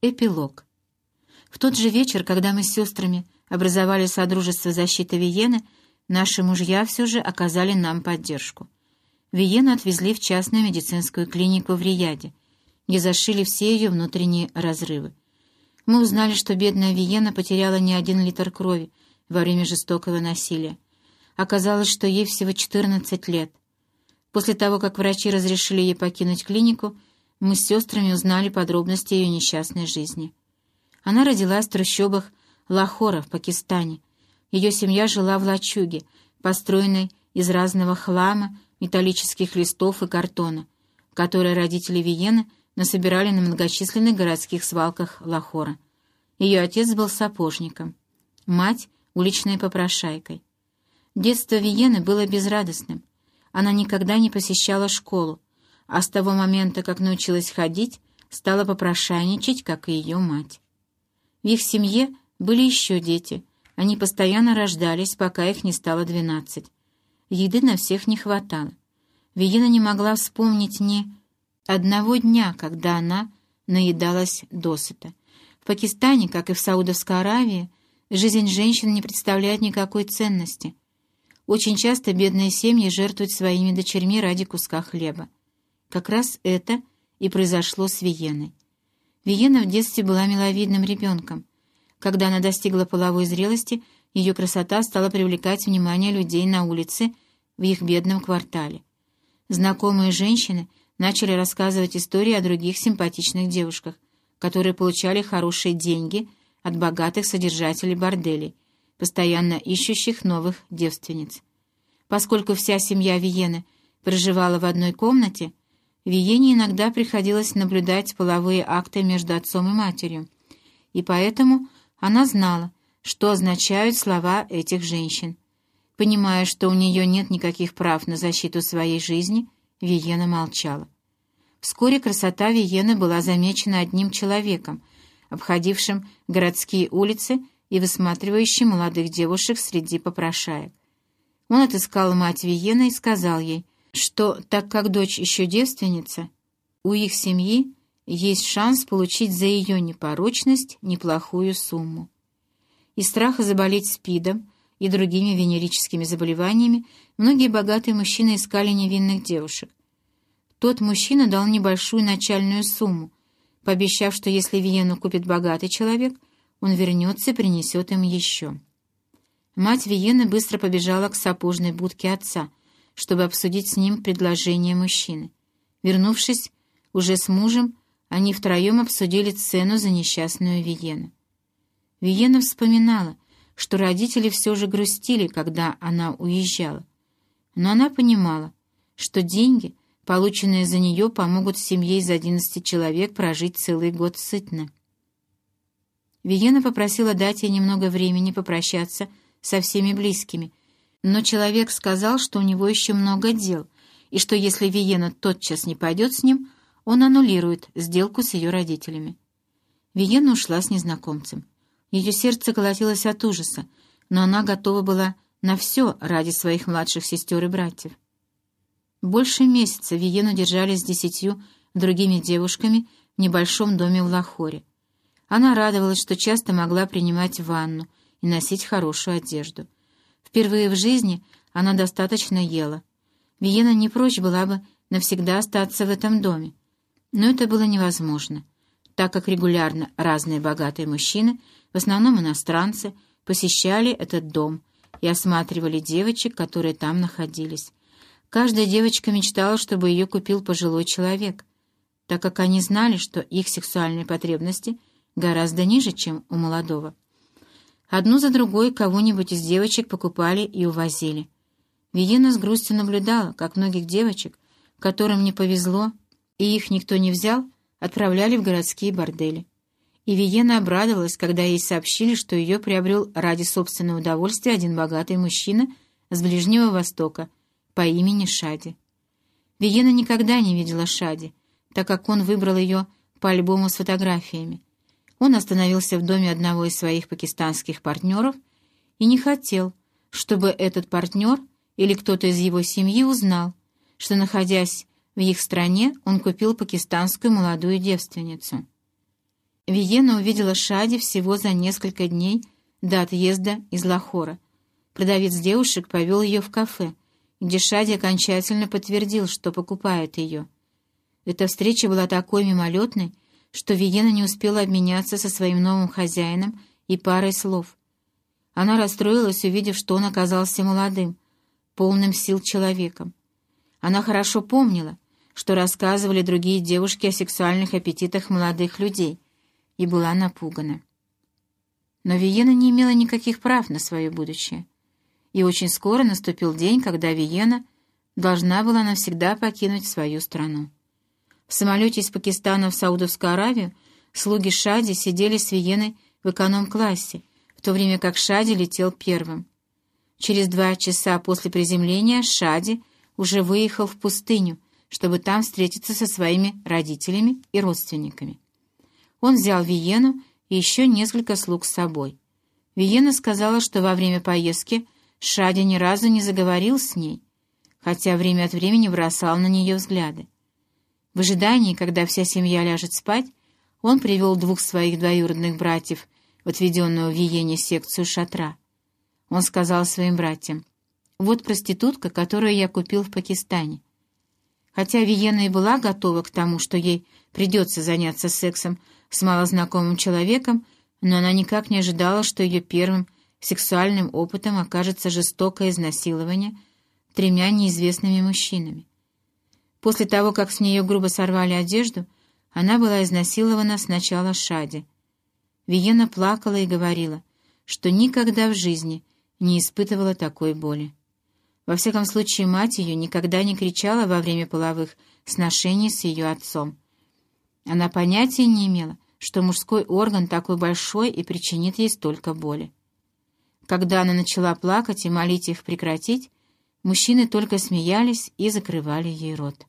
Эпилог. В тот же вечер, когда мы с сестрами образовали Содружество защиты Виены, наши мужья все же оказали нам поддержку. Виену отвезли в частную медицинскую клинику в Рияде, где зашили все ее внутренние разрывы. Мы узнали, что бедная Виена потеряла не один литр крови во время жестокого насилия. Оказалось, что ей всего 14 лет. После того, как врачи разрешили ей покинуть клинику, мы с сестрами узнали подробности ее несчастной жизни. Она родилась в трущобах Лахора в Пакистане. Ее семья жила в лачуге, построенной из разного хлама, металлических листов и картона, которые родители Виены насобирали на многочисленных городских свалках Лахора. Ее отец был сапожником, мать — уличной попрошайкой. Детство Виены было безрадостным. Она никогда не посещала школу, а с того момента, как научилась ходить, стала попрошайничать, как и ее мать. В их семье были еще дети. Они постоянно рождались, пока их не стало двенадцать. Еды на всех не хватало. Виена не могла вспомнить ни одного дня, когда она наедалась досыта. В Пакистане, как и в Саудовской Аравии, жизнь женщин не представляет никакой ценности. Очень часто бедные семьи жертвуют своими дочерьми ради куска хлеба. Как раз это и произошло с Виеной. Виена в детстве была миловидным ребенком. Когда она достигла половой зрелости, ее красота стала привлекать внимание людей на улице в их бедном квартале. Знакомые женщины начали рассказывать истории о других симпатичных девушках, которые получали хорошие деньги от богатых содержателей борделей, постоянно ищущих новых девственниц. Поскольку вся семья Виены проживала в одной комнате, Виене иногда приходилось наблюдать половые акты между отцом и матерью, и поэтому она знала, что означают слова этих женщин. Понимая, что у нее нет никаких прав на защиту своей жизни, Виена молчала. Вскоре красота Виены была замечена одним человеком, обходившим городские улицы и высматривающим молодых девушек среди попрошаек. Он отыскал мать Виены и сказал ей — что, так как дочь еще девственница, у их семьи есть шанс получить за ее непорочность неплохую сумму. Из страха заболеть СПИДом и другими венерическими заболеваниями многие богатые мужчины искали невинных девушек. Тот мужчина дал небольшую начальную сумму, пообещав, что если Виену купит богатый человек, он вернется и принесет им еще. Мать Виены быстро побежала к сапожной будке отца — чтобы обсудить с ним предложение мужчины. Вернувшись уже с мужем, они втроем обсудили цену за несчастную Виену. Виена вспоминала, что родители все же грустили, когда она уезжала. Но она понимала, что деньги, полученные за нее, помогут семье из одиннадцати человек прожить целый год сытно. Виена попросила дать ей немного времени попрощаться со всеми близкими, но человек сказал, что у него еще много дел, и что если Виена тотчас не пойдет с ним, он аннулирует сделку с ее родителями. Виена ушла с незнакомцем. Ее сердце колотилось от ужаса, но она готова была на все ради своих младших сестер и братьев. Больше месяца Виену держали с десятью другими девушками в небольшом доме в Лахоре. Она радовалась, что часто могла принимать ванну и носить хорошую одежду — Впервые в жизни она достаточно ела. Виена не прочь была бы навсегда остаться в этом доме. Но это было невозможно, так как регулярно разные богатые мужчины, в основном иностранцы, посещали этот дом и осматривали девочек, которые там находились. Каждая девочка мечтала, чтобы ее купил пожилой человек, так как они знали, что их сексуальные потребности гораздо ниже, чем у молодого. Одну за другой кого-нибудь из девочек покупали и увозили. Виена с грустью наблюдала, как многих девочек, которым не повезло и их никто не взял, отправляли в городские бордели. И Виена обрадовалась, когда ей сообщили, что ее приобрел ради собственного удовольствия один богатый мужчина с Ближнего Востока по имени Шади. Виена никогда не видела Шади, так как он выбрал ее по альбому с фотографиями, он остановился в доме одного из своих пакистанских партнеров и не хотел, чтобы этот партнер или кто-то из его семьи узнал, что, находясь в их стране, он купил пакистанскую молодую девственницу. Виена увидела Шади всего за несколько дней до отъезда из Лахора. Продавец девушек повел ее в кафе, где Шади окончательно подтвердил, что покупает ее. Эта встреча была такой мимолетной, что Виена не успела обменяться со своим новым хозяином и парой слов. Она расстроилась, увидев, что он оказался молодым, полным сил человеком. Она хорошо помнила, что рассказывали другие девушки о сексуальных аппетитах молодых людей, и была напугана. Но Виена не имела никаких прав на свое будущее. И очень скоро наступил день, когда Виена должна была навсегда покинуть свою страну. В самолете из Пакистана в Саудовскую Аравию слуги Шади сидели с Виеной в эконом-классе, в то время как Шади летел первым. Через два часа после приземления Шади уже выехал в пустыню, чтобы там встретиться со своими родителями и родственниками. Он взял Виену и еще несколько слуг с собой. Виена сказала, что во время поездки Шади ни разу не заговорил с ней, хотя время от времени бросал на нее взгляды. В ожидании, когда вся семья ляжет спать, он привел двух своих двоюродных братьев в отведенную в Виене секцию шатра. Он сказал своим братьям, «Вот проститутка, которую я купил в Пакистане». Хотя Виена и была готова к тому, что ей придется заняться сексом с малознакомым человеком, но она никак не ожидала, что ее первым сексуальным опытом окажется жестокое изнасилование тремя неизвестными мужчинами. После того, как с нее грубо сорвали одежду, она была изнасилована сначала Шади. Виена плакала и говорила, что никогда в жизни не испытывала такой боли. Во всяком случае, мать ее никогда не кричала во время половых сношений с ее отцом. Она понятия не имела, что мужской орган такой большой и причинит ей столько боли. Когда она начала плакать и молить их прекратить, мужчины только смеялись и закрывали ей рот.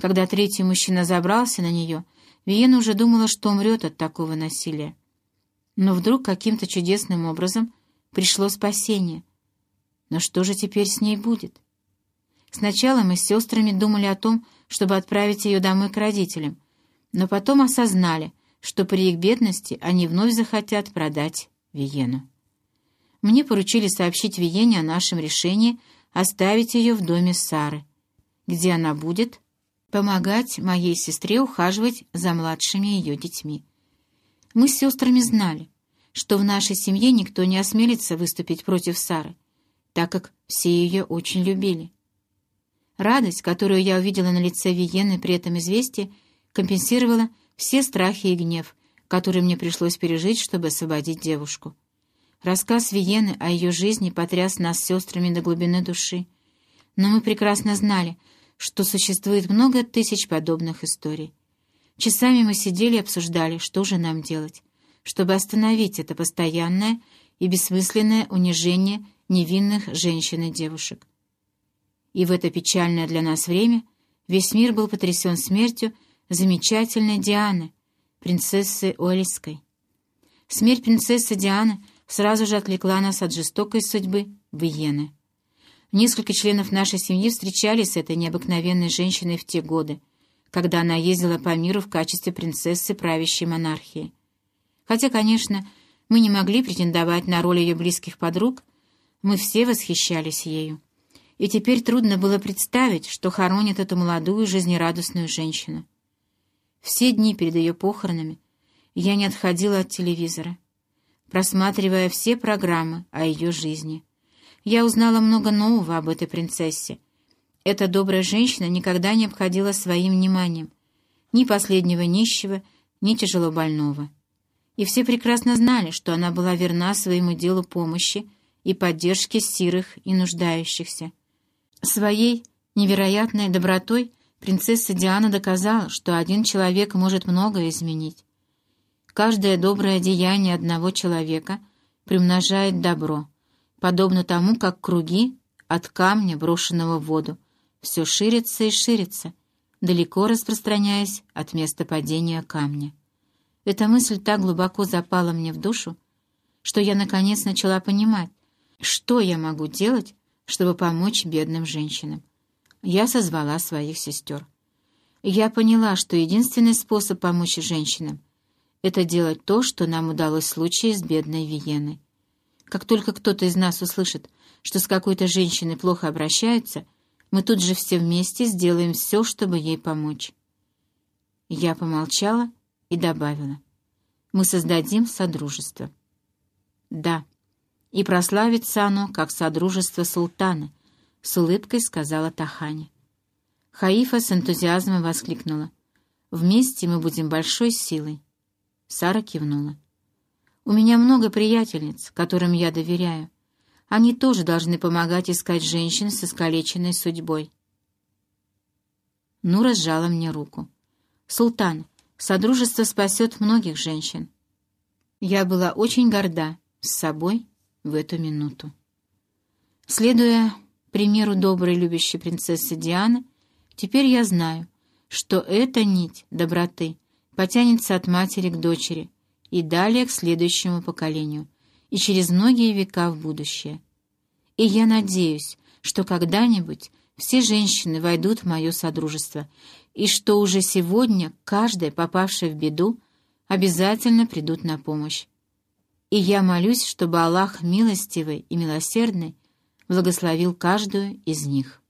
Когда третий мужчина забрался на нее, Виена уже думала, что умрет от такого насилия. Но вдруг каким-то чудесным образом пришло спасение. Но что же теперь с ней будет? Сначала мы с сестрами думали о том, чтобы отправить ее домой к родителям, но потом осознали, что при их бедности они вновь захотят продать Виену. Мне поручили сообщить Виене о нашем решении оставить ее в доме Сары, где она будет помогать моей сестре ухаживать за младшими ее детьми. Мы с сестрами знали, что в нашей семье никто не осмелится выступить против Сары, так как все ее очень любили. Радость, которую я увидела на лице Виены при этом известии, компенсировала все страхи и гнев, которые мне пришлось пережить, чтобы освободить девушку. Рассказ Виены о ее жизни потряс нас с сестрами до глубины души. Но мы прекрасно знали, что существует много тысяч подобных историй. Часами мы сидели и обсуждали, что же нам делать, чтобы остановить это постоянное и бессмысленное унижение невинных женщин и девушек. И в это печальное для нас время весь мир был потрясен смертью замечательной Дианы, принцессы Уэльской. Смерть принцессы Дианы сразу же отвлекла нас от жестокой судьбы Виены. Несколько членов нашей семьи встречались с этой необыкновенной женщиной в те годы, когда она ездила по миру в качестве принцессы правящей монархии. Хотя, конечно, мы не могли претендовать на роль ее близких подруг, мы все восхищались ею. И теперь трудно было представить, что хоронят эту молодую жизнерадостную женщину. Все дни перед ее похоронами я не отходила от телевизора, просматривая все программы о ее жизни — я узнала много нового об этой принцессе. Эта добрая женщина никогда не обходила своим вниманием ни последнего нищего, ни тяжелобольного. И все прекрасно знали, что она была верна своему делу помощи и поддержки сирых и нуждающихся. Своей невероятной добротой принцесса Диана доказала, что один человек может многое изменить. Каждое доброе деяние одного человека примножает добро — подобно тому, как круги от камня, брошенного в воду, все ширится и ширится, далеко распространяясь от места падения камня. Эта мысль так глубоко запала мне в душу, что я наконец начала понимать, что я могу делать, чтобы помочь бедным женщинам. Я созвала своих сестер. Я поняла, что единственный способ помочь женщинам — это делать то, что нам удалось в случае с бедной Виеной. Как только кто-то из нас услышит, что с какой-то женщиной плохо обращаются, мы тут же все вместе сделаем все, чтобы ей помочь. Я помолчала и добавила. Мы создадим содружество. Да, и прославится оно, как содружество султана, с улыбкой сказала Тахани. Хаифа с энтузиазмом воскликнула. «Вместе мы будем большой силой». Сара кивнула. «У меня много приятельниц, которым я доверяю. Они тоже должны помогать искать женщин с искалеченной судьбой». Нура сжала мне руку. «Султан, Содружество спасет многих женщин». Я была очень горда с собой в эту минуту. Следуя примеру доброй любящей принцессы Дианы, теперь я знаю, что эта нить доброты потянется от матери к дочери и далее к следующему поколению, и через многие века в будущее. И я надеюсь, что когда-нибудь все женщины войдут в мое содружество, и что уже сегодня каждая, попавшая в беду, обязательно придут на помощь. И я молюсь, чтобы Аллах милостивый и милосердный благословил каждую из них.